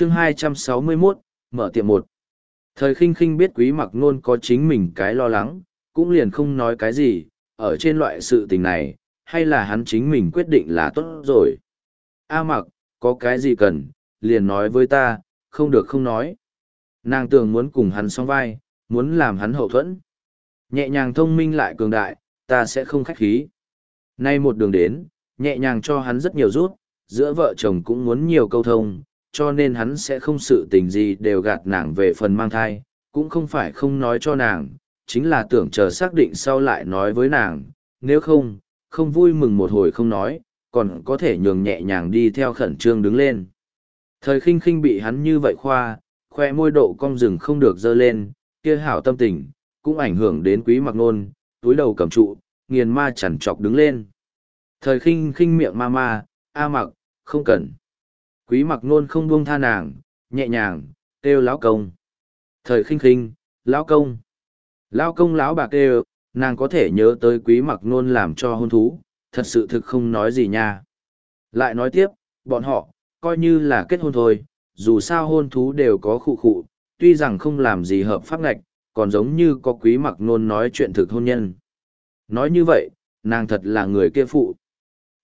chương 261, mở tiệm một. Thời khinh khinh biết quý mặc nôn có chính mình cái lo lắng, cũng liền không nói cái gì, ở trên loại sự tình này, hay là hắn chính mình quyết định là tốt rồi. A mặc, có cái gì cần, liền nói với ta, không được không nói. Nàng tưởng muốn cùng hắn song vai, muốn làm hắn hậu thuẫn. Nhẹ nhàng thông minh lại cường đại, ta sẽ không khách khí. Nay một đường đến, nhẹ nhàng cho hắn rất nhiều rút, giữa vợ chồng cũng muốn nhiều câu thông, cho nên hắn sẽ không sự tình gì đều gạt nàng về phần mang thai, cũng không phải không nói cho nàng, chính là tưởng chờ xác định sau lại nói với nàng, nếu không, không vui mừng một hồi không nói, còn có thể nhường nhẹ nhàng đi theo khẩn trương đứng lên. Thời khinh khinh bị hắn như vậy khoa, khoe môi độ cong rừng không được dơ lên, kia hảo tâm tình, cũng ảnh hưởng đến quý mặc nôn, túi đầu cầm trụ, nghiền ma chằn chọc đứng lên. Thời khinh khinh miệng ma ma, a mặc, không cần. Quý mặc nôn không buông tha nàng, nhẹ nhàng, kêu lão công. Thời khinh khinh, lão công. Lão công lão bạc kêu, nàng có thể nhớ tới quý mặc nôn làm cho hôn thú, thật sự thực không nói gì nha. Lại nói tiếp, bọn họ, coi như là kết hôn thôi, dù sao hôn thú đều có khụ khụ, tuy rằng không làm gì hợp pháp ngạch, còn giống như có quý mặc nôn nói chuyện thực hôn nhân. Nói như vậy, nàng thật là người kia phụ.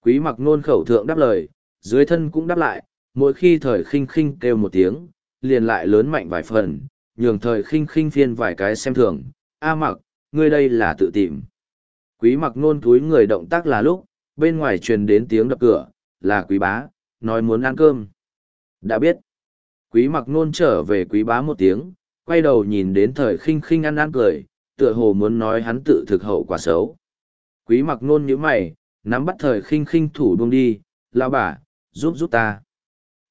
Quý mặc nôn khẩu thượng đáp lời, dưới thân cũng đáp lại, mỗi khi thời khinh khinh kêu một tiếng, liền lại lớn mạnh vài phần, nhường thời khinh khinh phiên vài cái xem thường. A mặc, ngươi đây là tự tìm. Quý mặc nôn túi người động tác là lúc, bên ngoài truyền đến tiếng đập cửa, là quý bá, nói muốn ăn cơm. Đã biết. Quý mặc nôn trở về quý bá một tiếng, quay đầu nhìn đến thời khinh khinh ăn ăn cười, tựa hồ muốn nói hắn tự thực hậu quả xấu. Quý mặc nôn như mày, nắm bắt thời khinh khinh thủ buông đi, lao bà, giúp giúp ta.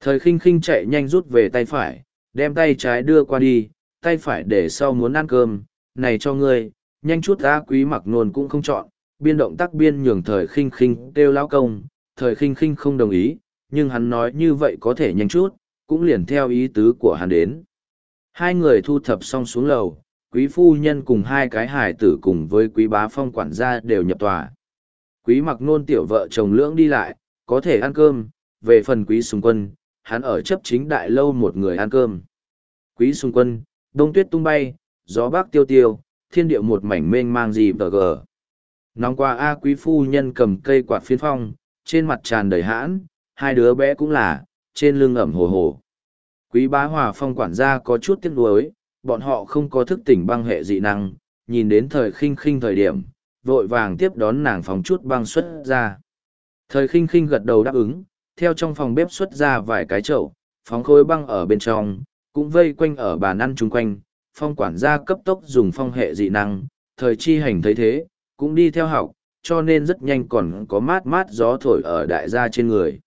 Thời khinh khinh chạy nhanh rút về tay phải, đem tay trái đưa qua đi, tay phải để sau muốn ăn cơm, này cho ngươi, nhanh chút ra quý mặc nôn cũng không chọn, biên động tác biên nhường thời khinh khinh kêu lao công, thời khinh khinh không đồng ý, nhưng hắn nói như vậy có thể nhanh chút, cũng liền theo ý tứ của hắn đến. Hai người thu thập xong xuống lầu, quý phu nhân cùng hai cái hải tử cùng với quý bá phong quản gia đều nhập tòa. Quý mặc nôn tiểu vợ chồng lưỡng đi lại, có thể ăn cơm, về phần quý sùng quân, hắn ở chấp chính đại lâu một người ăn cơm. Quý xung quân, đông tuyết tung bay, gió bắc tiêu tiêu, thiên địa một mảnh mênh mang gì tờ gờ. Nóng qua A quý phu nhân cầm cây quạt phiến phong, trên mặt tràn đầy hãn, hai đứa bé cũng là, trên lưng ẩm hồ hồ. Quý bá hòa phong quản gia có chút tiếc nuối, bọn họ không có thức tỉnh băng hệ dị năng, nhìn đến thời khinh khinh thời điểm, vội vàng tiếp đón nàng phóng chút băng xuất ra. Thời khinh khinh gật đầu đáp ứng, theo trong phòng bếp xuất ra vài cái chậu, phóng khối băng ở bên trong, cũng vây quanh ở bàn ăn chung quanh, phong quản gia cấp tốc dùng phong hệ dị năng, thời chi hành thấy thế, cũng đi theo học, cho nên rất nhanh còn có mát mát gió thổi ở đại gia trên người.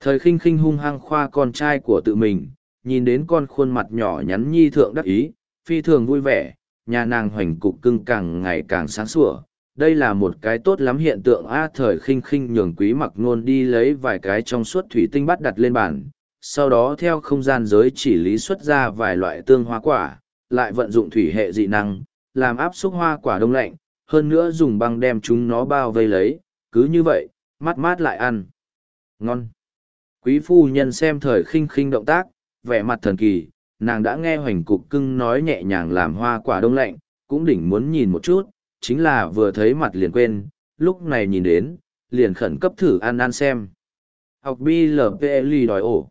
Thời khinh khinh hung hăng khoa con trai của tự mình, nhìn đến con khuôn mặt nhỏ nhắn nhi thượng đắc ý, phi thường vui vẻ, nhà nàng hoành cục cưng càng ngày càng sáng sủa. Đây là một cái tốt lắm hiện tượng A thời khinh khinh nhường quý mặc nôn đi lấy vài cái trong suốt thủy tinh bắt đặt lên bàn, sau đó theo không gian giới chỉ lý xuất ra vài loại tương hoa quả, lại vận dụng thủy hệ dị năng, làm áp xúc hoa quả đông lạnh, hơn nữa dùng băng đem chúng nó bao vây lấy, cứ như vậy, mát mát lại ăn. Ngon. Quý phu nhân xem thời khinh khinh động tác, vẻ mặt thần kỳ, nàng đã nghe hoành cục cưng nói nhẹ nhàng làm hoa quả đông lạnh, cũng đỉnh muốn nhìn một chút, chính là vừa thấy mặt liền quên, lúc này nhìn đến, liền khẩn cấp thử ăn ăn xem. Học BLPLI đòi ổ.